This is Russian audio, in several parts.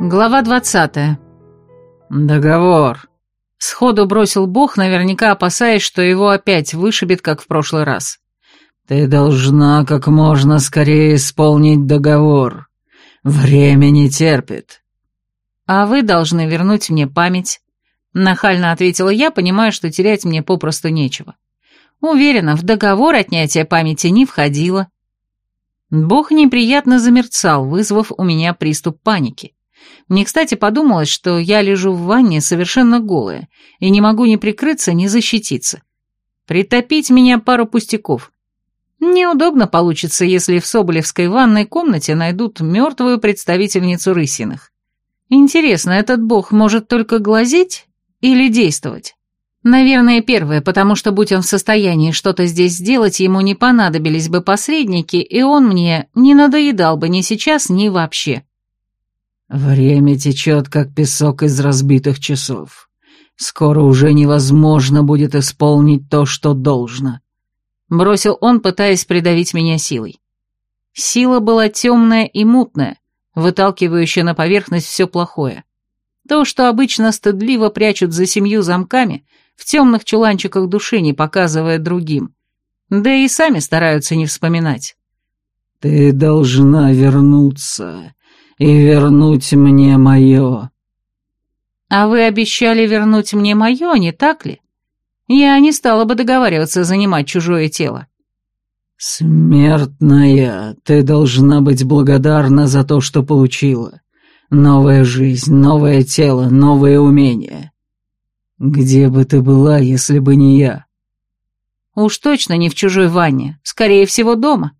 Глава 20. «Договор», — сходу бросил Бог, наверняка опасаясь, что его опять вышибет, как в прошлый раз. «Ты должна как можно скорее исполнить договор. Время не терпит». «А вы должны вернуть мне память», — нахально ответила я, понимая, что терять мне попросту нечего. Уверена, в договор отнятия памяти не входило. Бог неприятно замерцал, вызвав у меня приступ паники. Мне, кстати, подумалось, что я лежу в ванне совершенно голая и не могу ни прикрыться, ни защититься. Притопить меня пару пустяков. Неудобно получится, если в Соболевской ванной комнате найдут мертвую представительницу рысиных. Интересно, этот бог может только глазеть или действовать? Наверное, первое, потому что, будь он в состоянии что-то здесь сделать, ему не понадобились бы посредники, и он мне не надоедал бы ни сейчас, ни вообще. «Время течет, как песок из разбитых часов. Скоро уже невозможно будет исполнить то, что должно», — бросил он, пытаясь придавить меня силой. Сила была темная и мутная, выталкивающая на поверхность все плохое. То, что обычно стыдливо прячут за семью замками, в темных чуланчиках души, не показывая другим. Да и сами стараются не вспоминать. «Ты должна вернуться», и вернуть мне мое». «А вы обещали вернуть мне мое, не так ли? Я не стала бы договариваться занимать чужое тело». «Смертная, ты должна быть благодарна за то, что получила. Новая жизнь, новое тело, новые умения. Где бы ты была, если бы не я?» «Уж точно не в чужой ванне, скорее всего, дома.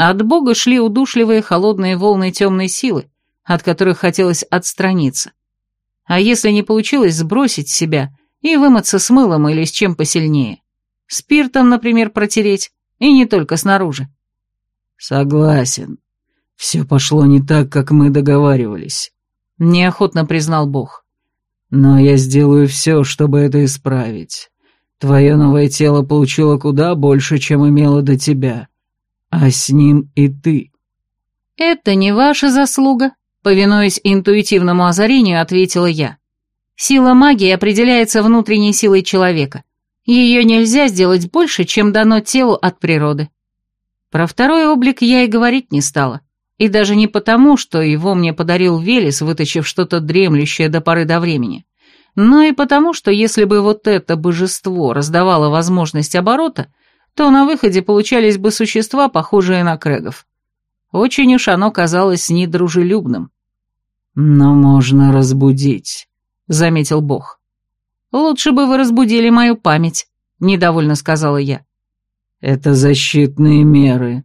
От бога шли удушливые холодные волны темной силы, от которых хотелось отстраниться. А если не получилось сбросить себя и вымыться с мылом или с чем посильнее? Спиртом, например, протереть, и не только снаружи. Согласен. Все пошло не так, как мы договаривались. Неохотно признал бог. Но я сделаю все, чтобы это исправить. Твое новое тело получило куда больше, чем имело до тебя а с ним и ты». «Это не ваша заслуга», — повинуясь интуитивному озарению, ответила я. «Сила магии определяется внутренней силой человека. Ее нельзя сделать больше, чем дано телу от природы». Про второй облик я и говорить не стала. И даже не потому, что его мне подарил Велес, вытащив что-то дремлющее до поры до времени, но и потому, что если бы вот это божество раздавало возможность оборота, то на выходе получались бы существа, похожие на крэгов. Очень уж оно казалось недружелюбным. «Но можно разбудить», — заметил Бог. «Лучше бы вы разбудили мою память», — недовольно сказала я. «Это защитные меры».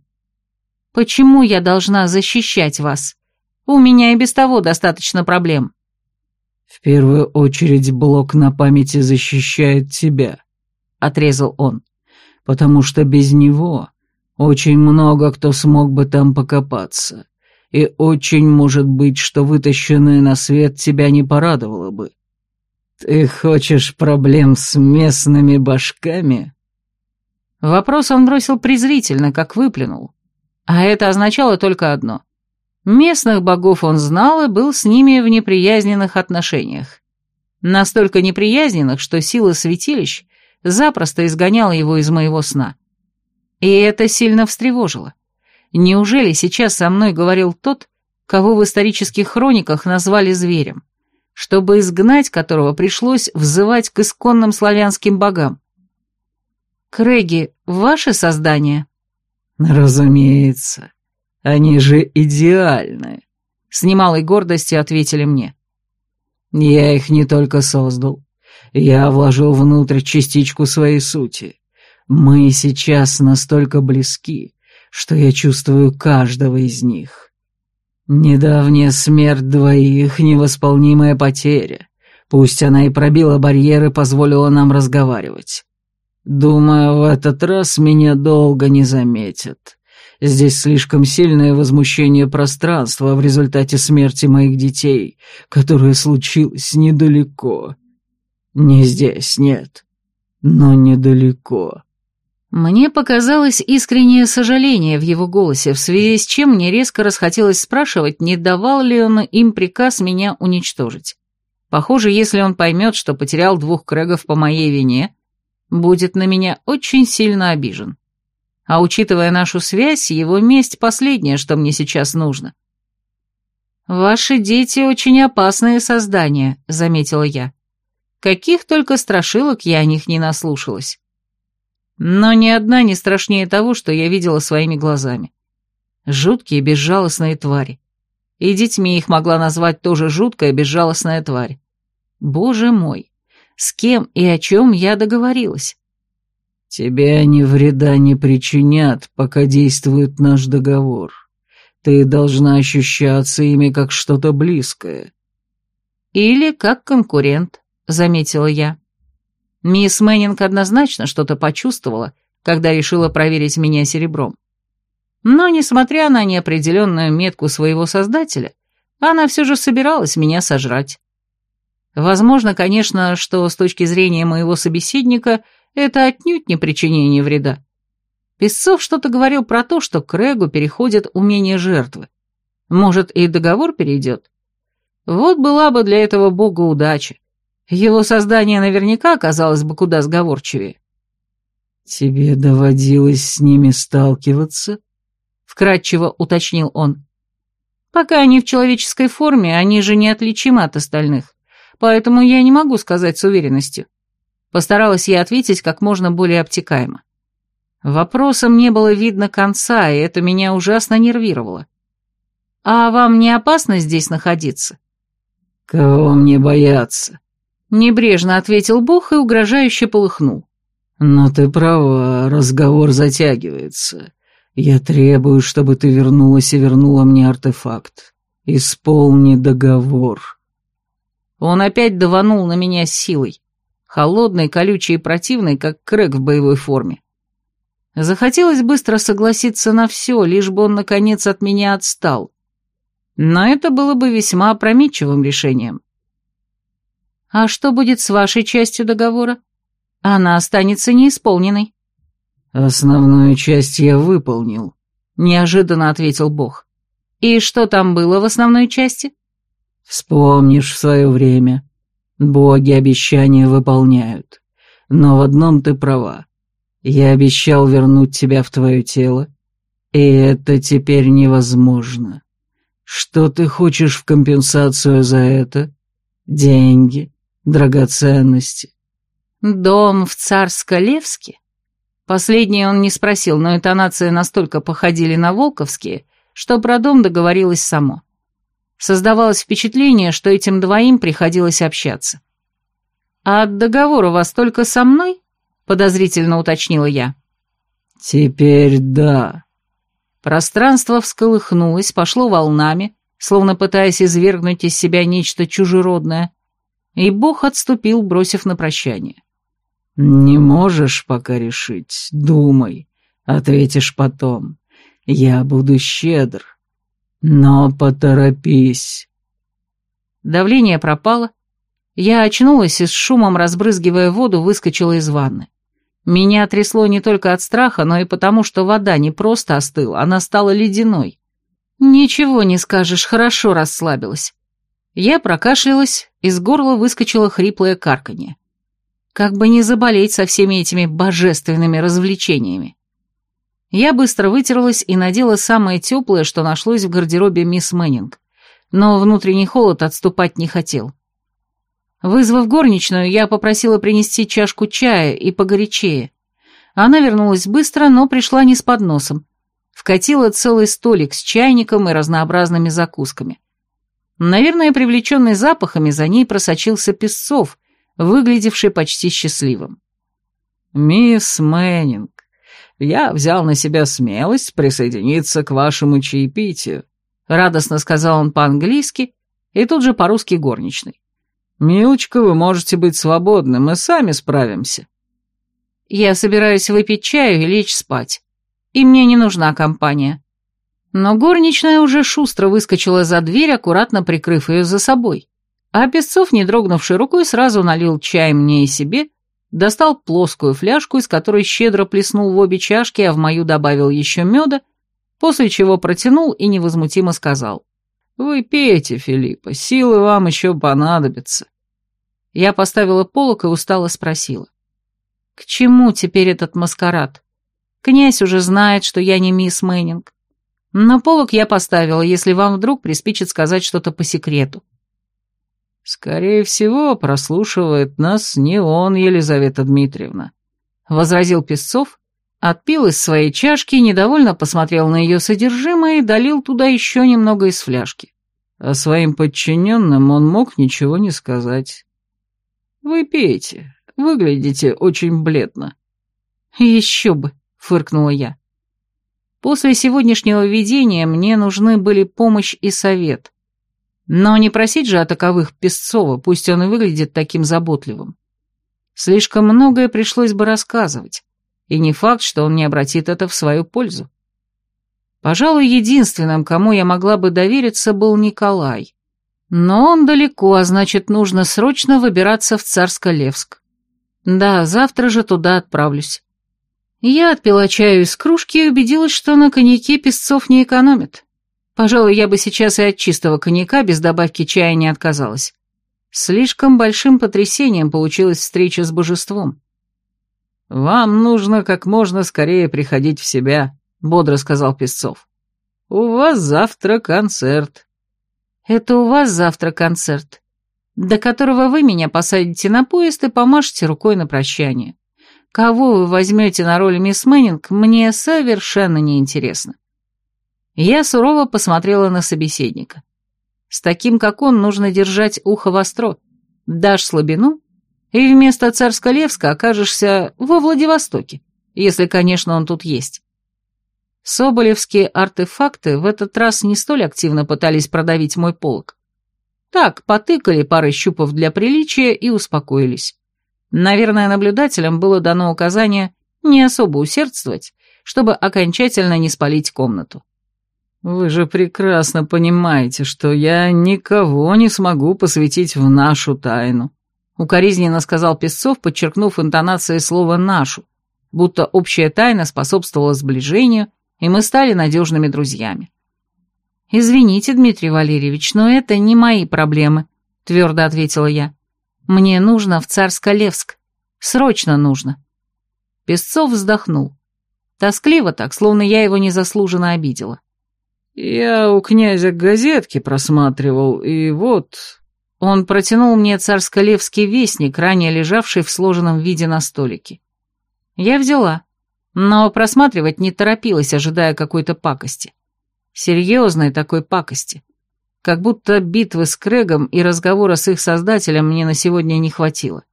«Почему я должна защищать вас? У меня и без того достаточно проблем». «В первую очередь блок на памяти защищает тебя», — отрезал он потому что без него очень много кто смог бы там покопаться, и очень может быть, что вытащенное на свет тебя не порадовало бы. Ты хочешь проблем с местными башками?» Вопрос он бросил презрительно, как выплюнул. А это означало только одно. Местных богов он знал и был с ними в неприязненных отношениях. Настолько неприязненных, что сила святилищ запросто изгоняла его из моего сна. И это сильно встревожило. Неужели сейчас со мной говорил тот, кого в исторических хрониках назвали зверем, чтобы изгнать которого пришлось взывать к исконным славянским богам? Крэги, ваше создание? Разумеется. Они же идеальны. С немалой гордостью ответили мне. Я их не только создал, я вложил внутрь частичку своей сути. Мы сейчас настолько близки, что я чувствую каждого из них. Недавняя смерть двоих — невосполнимая потеря. Пусть она и пробила барьеры, позволила нам разговаривать. Думаю, в этот раз меня долго не заметят. Здесь слишком сильное возмущение пространства в результате смерти моих детей, которое случилось недалеко. Не здесь, нет, но недалеко. Мне показалось искреннее сожаление в его голосе, в связи с чем мне резко расхотелось спрашивать, не давал ли он им приказ меня уничтожить. Похоже, если он поймет, что потерял двух крэгов по моей вине, будет на меня очень сильно обижен. А учитывая нашу связь, его месть последнее, что мне сейчас нужно. «Ваши дети очень опасные создания», — заметила я. Каких только страшилок я о них не наслушалась. Но ни одна не страшнее того, что я видела своими глазами. Жуткие безжалостные твари. И детьми их могла назвать тоже жуткая безжалостная тварь. Боже мой, с кем и о чем я договорилась? Тебе они вреда не причинят, пока действует наш договор. Ты должна ощущаться ими как что-то близкое. Или как конкурент. — заметила я. Мисс Мэннинг однозначно что-то почувствовала, когда решила проверить меня серебром. Но, несмотря на неопределенную метку своего создателя, она все же собиралась меня сожрать. Возможно, конечно, что с точки зрения моего собеседника это отнюдь не причинение вреда. Песцов что-то говорил про то, что к Регу переходит умение жертвы. Может, и договор перейдет? Вот была бы для этого бога удача. Его создание наверняка оказалось бы куда сговорчивее. «Тебе доводилось с ними сталкиваться?» — вкратчиво уточнил он. «Пока они в человеческой форме, они же неотличимы от остальных, поэтому я не могу сказать с уверенностью». Постаралась я ответить как можно более обтекаемо. Вопросом не было видно конца, и это меня ужасно нервировало. «А вам не опасно здесь находиться?» «Кого мне бояться?» Небрежно ответил Бог и угрожающе полыхнул. «Но ты права, разговор затягивается. Я требую, чтобы ты вернулась и вернула мне артефакт. Исполни договор». Он опять даванул на меня силой, холодной, колючей и противной, как Крэг в боевой форме. Захотелось быстро согласиться на все, лишь бы он, наконец, от меня отстал. Но это было бы весьма опрометчивым решением. А что будет с вашей частью договора? Она останется неисполненной. Основную часть я выполнил, неожиданно ответил Бог. И что там было в основной части? Вспомнишь в свое время. Боги обещания выполняют. Но в одном ты права. Я обещал вернуть тебя в твое тело, и это теперь невозможно. Что ты хочешь в компенсацию за это? Деньги? Драгоценности. Дом в Царско-Левске? Последнее он не спросил, но интонации настолько походили на волковские, что про дом договорилось само. Создавалось впечатление, что этим двоим приходилось общаться. «А договор у вас только со мной?» — подозрительно уточнила я. «Теперь да». Пространство всколыхнулось, пошло волнами, словно пытаясь извергнуть из себя нечто чужеродное, и Бог отступил, бросив на прощание. «Не можешь пока решить, думай, ответишь потом. Я буду щедр, но поторопись». Давление пропало. Я очнулась и с шумом, разбрызгивая воду, выскочила из ванны. Меня трясло не только от страха, но и потому, что вода не просто остыла, она стала ледяной. Ничего не скажешь, хорошо расслабилась. Я прокашлялась, из горла выскочило хриплое карканье. Как бы не заболеть со всеми этими божественными развлечениями. Я быстро вытерлась и надела самое теплое, что нашлось в гардеробе мисс Мэннинг, но внутренний холод отступать не хотел. Вызвав горничную, я попросила принести чашку чая и погорячее. Она вернулась быстро, но пришла не с подносом. Вкатила целый столик с чайником и разнообразными закусками. Наверное, привлеченный запахами, за ней просочился Песцов, выглядевший почти счастливым. «Мисс Мэннинг, я взял на себя смелость присоединиться к вашему чаепитию», радостно сказал он по-английски и тут же по-русски горничной. «Милочка, вы можете быть свободны, мы сами справимся». «Я собираюсь выпить чаю и лечь спать, и мне не нужна компания», но горничная уже шустро выскочила за дверь, аккуратно прикрыв ее за собой. А Песцов, не дрогнувший рукой, сразу налил чай мне и себе, достал плоскую фляжку, из которой щедро плеснул в обе чашки, а в мою добавил еще меда, после чего протянул и невозмутимо сказал. «Вы пейте, Филиппа, силы вам еще понадобятся». Я поставила полок и устало спросила. «К чему теперь этот маскарад? Князь уже знает, что я не мисс Мэннинг. На полок я поставила, если вам вдруг приспичит сказать что-то по секрету». «Скорее всего, прослушивает нас не он, Елизавета Дмитриевна», — возразил Песцов, отпил из своей чашки, недовольно посмотрел на ее содержимое и долил туда еще немного из фляжки. А своим подчиненным он мог ничего не сказать. «Вы пейте, выглядите очень бледно». «Еще бы», — фыркнула я. «После сегодняшнего видения мне нужны были помощь и совет. Но не просить же о таковых Песцова, пусть он и выглядит таким заботливым. Слишком многое пришлось бы рассказывать, и не факт, что он не обратит это в свою пользу. Пожалуй, единственным, кому я могла бы довериться, был Николай. Но он далеко, а значит, нужно срочно выбираться в Царско-Левск. Да, завтра же туда отправлюсь. Я отпила чаю из кружки и убедилась, что на коньяке песцов не экономят. Пожалуй, я бы сейчас и от чистого коньяка без добавки чая не отказалась. Слишком большим потрясением получилась встреча с божеством. «Вам нужно как можно скорее приходить в себя», — бодро сказал Песцов. «У вас завтра концерт». «Это у вас завтра концерт, до которого вы меня посадите на поезд и помашете рукой на прощание. Кого вы возьмете на роль мисс Мэннинг, мне совершенно неинтересно. Я сурово посмотрела на собеседника. С таким, как он, нужно держать ухо востро. Дашь слабину, и вместо Царско-Левска окажешься во Владивостоке, если, конечно, он тут есть. Соболевские артефакты в этот раз не столь активно пытались продавить мой полог. Так, потыкали парой щупов для приличия и успокоились. Наверное, наблюдателям было дано указание не особо усердствовать, чтобы окончательно не спалить комнату. «Вы же прекрасно понимаете, что я никого не смогу посвятить в нашу тайну», укоризненно сказал Песцов, подчеркнув интонацией слова «нашу», будто общая тайна способствовала сближению, и мы стали надежными друзьями. «Извините, Дмитрий Валерьевич, но это не мои проблемы», — твердо ответила я. «Мне нужно в Царско-Левск. Срочно нужно». Песцов вздохнул. Тоскливо так, словно я его незаслуженно обидела. «Я у князя газетки просматривал, и вот...» Он протянул мне царско-левский вестник, ранее лежавший в сложенном виде на столике. Я взяла, но просматривать не торопилась, ожидая какой-то пакости. Серьезной такой пакости. Как будто битвы с Крэгом и разговора с их создателем мне на сегодня не хватило.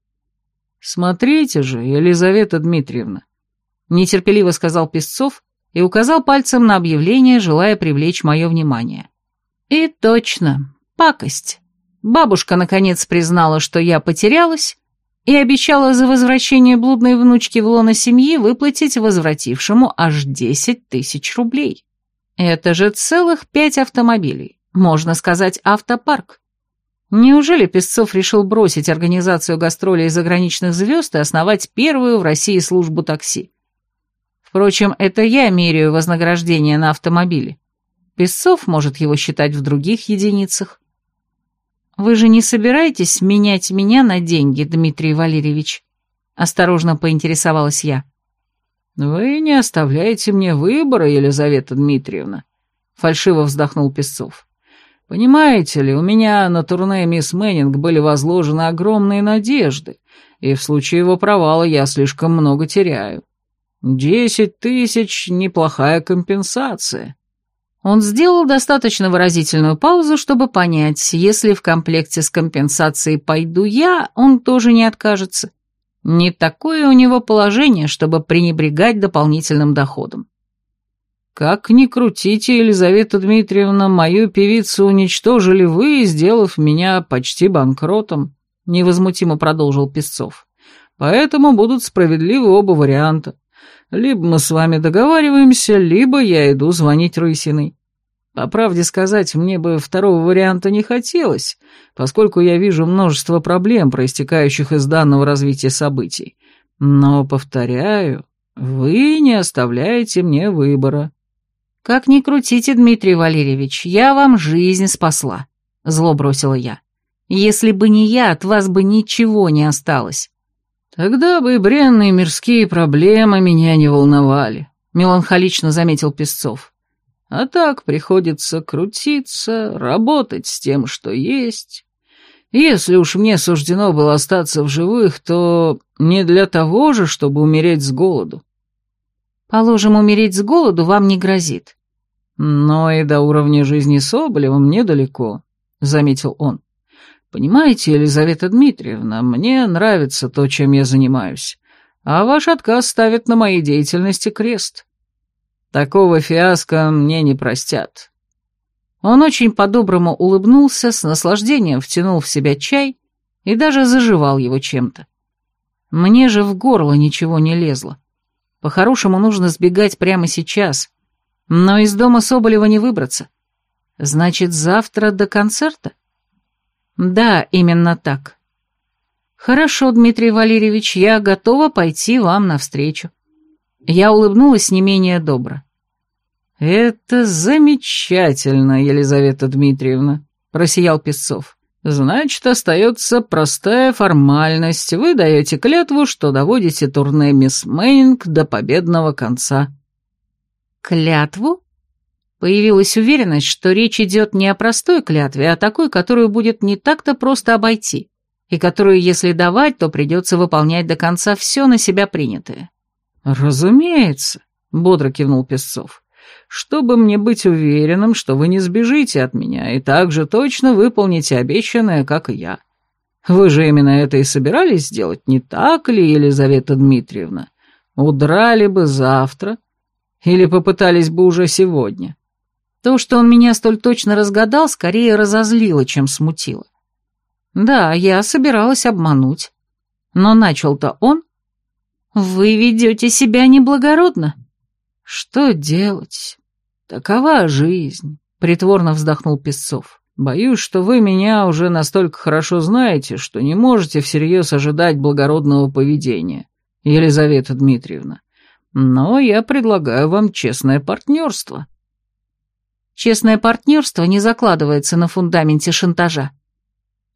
«Смотрите же, Елизавета Дмитриевна», — нетерпеливо сказал Песцов, и указал пальцем на объявление, желая привлечь мое внимание. И точно, пакость. Бабушка наконец признала, что я потерялась, и обещала за возвращение блудной внучки в лоно семьи выплатить возвратившему аж десять тысяч рублей. Это же целых пять автомобилей, можно сказать, автопарк. Неужели Песцов решил бросить организацию гастролей заграничных звезд и основать первую в России службу такси? Впрочем, это я меряю вознаграждение на автомобиле. Песцов может его считать в других единицах. Вы же не собираетесь менять меня на деньги, Дмитрий Валерьевич? Осторожно поинтересовалась я. Вы не оставляете мне выбора, Елизавета Дмитриевна, фальшиво вздохнул Песцов. Понимаете ли, у меня на турне мисс Мэннинг были возложены огромные надежды, и в случае его провала я слишком много теряю. «Десять тысяч — неплохая компенсация». Он сделал достаточно выразительную паузу, чтобы понять, если в комплекте с компенсацией пойду я, он тоже не откажется. Не такое у него положение, чтобы пренебрегать дополнительным доходом. «Как ни крутите, Елизавета Дмитриевна, мою певицу уничтожили вы, сделав меня почти банкротом», — невозмутимо продолжил Песцов. «Поэтому будут справедливы оба варианта. Либо мы с вами договариваемся, либо я иду звонить Рысиной. По правде сказать, мне бы второго варианта не хотелось, поскольку я вижу множество проблем, проистекающих из данного развития событий. Но, повторяю, вы не оставляете мне выбора. Как ни крутите, Дмитрий Валерьевич, я вам жизнь спасла, зло бросила я. Если бы не я, от вас бы ничего не осталось. Тогда бы и бренные мирские проблемы меня не волновали, меланхолично заметил Песцов. А так приходится крутиться, работать с тем, что есть. Если уж мне суждено было остаться в живых, то не для того же, чтобы умереть с голоду. Положим, умереть с голоду вам не грозит. Но и до уровня жизни Соболева мне далеко, — заметил он. Понимаете, Елизавета Дмитриевна, мне нравится то, чем я занимаюсь, а ваш отказ ставит на моей деятельности крест. Такого фиаско мне не простят. Он очень по-доброму улыбнулся, с наслаждением втянул в себя чай и даже заживал его чем-то. Мне же в горло ничего не лезло. По-хорошему нужно сбегать прямо сейчас, но из дома Соболева не выбраться. Значит, завтра до концерта? Да, именно так. Хорошо, Дмитрий Валерьевич, я готова пойти вам навстречу. Я улыбнулась не менее добро. «Это замечательно, Елизавета Дмитриевна», — просиял Песцов. «Значит, остается простая формальность. Вы даете клятву, что доводите турне «Мисс Мейнинг» до победного конца». «Клятву?» Появилась уверенность, что речь идет не о простой клятве, а такой, которую будет не так-то просто обойти, и которую, если давать, то придется выполнять до конца все на себя принятое. «Разумеется», — бодро кивнул Песцов чтобы мне быть уверенным, что вы не сбежите от меня и так же точно выполните обещанное, как и я. Вы же именно это и собирались сделать, не так ли, Елизавета Дмитриевна? Удрали бы завтра или попытались бы уже сегодня? То, что он меня столь точно разгадал, скорее разозлило, чем смутило. Да, я собиралась обмануть. Но начал-то он. Вы ведете себя неблагородно. Что делать? Такова жизнь, притворно вздохнул Песцов. Боюсь, что вы меня уже настолько хорошо знаете, что не можете всерьез ожидать благородного поведения, Елизавета Дмитриевна. Но я предлагаю вам честное партнерство. Честное партнерство не закладывается на фундаменте шантажа.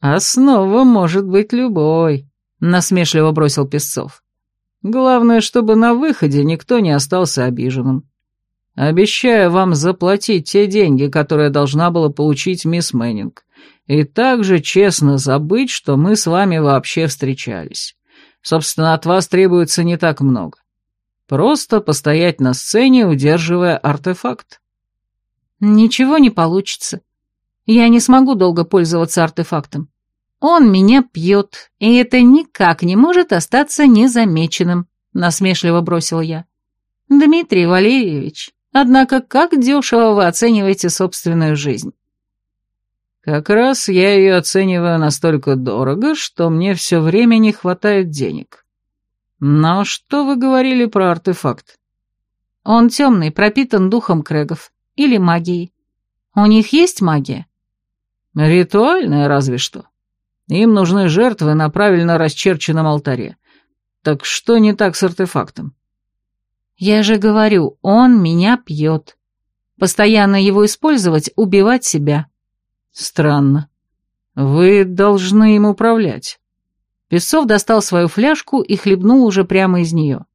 Основа может быть любой, насмешливо бросил Песцов. Главное, чтобы на выходе никто не остался обиженным. Обещаю вам заплатить те деньги, которые должна была получить мисс Мэннинг, и также честно забыть, что мы с вами вообще встречались. Собственно, от вас требуется не так много. Просто постоять на сцене, удерживая артефакт. Ничего не получится. Я не смогу долго пользоваться артефактом. Он меня пьет, и это никак не может остаться незамеченным, насмешливо бросил я. Дмитрий Валерьевич, Однако как дешево вы оцениваете собственную жизнь? Как раз я ее оцениваю настолько дорого, что мне все время не хватает денег. Но что вы говорили про артефакт? Он темный, пропитан духом крэгов. Или магией. У них есть магия? Ритуальная разве что. Им нужны жертвы на правильно расчерченном алтаре. Так что не так с артефактом? Я же говорю, он меня пьет. Постоянно его использовать, убивать себя. Странно. Вы должны им управлять. Песцов достал свою фляжку и хлебнул уже прямо из нее.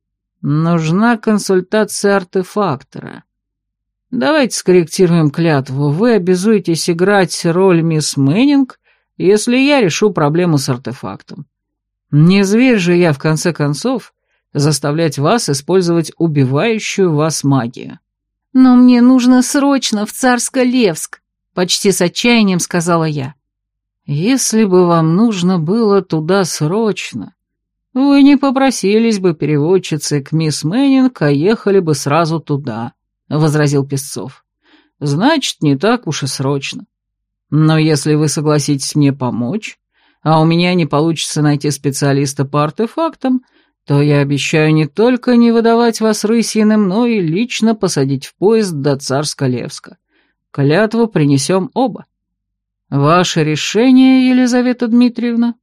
Нужна консультация артефактора. Давайте скорректируем клятву. Вы обязуетесь играть роль мисс Мэннинг, если я решу проблему с артефактом. Не зверь же я, в конце концов, заставлять вас использовать убивающую вас магию. «Но мне нужно срочно в Царско-Левск», — почти с отчаянием сказала я. «Если бы вам нужно было туда срочно, вы не попросились бы переводчицы к мисс Мэннинг, а ехали бы сразу туда», — возразил Песцов. «Значит, не так уж и срочно. Но если вы согласитесь мне помочь, а у меня не получится найти специалиста по артефактам, — то я обещаю не только не выдавать вас рысиным, но и лично посадить в поезд до Царска-Левска. Клятву принесем оба. Ваше решение, Елизавета Дмитриевна?»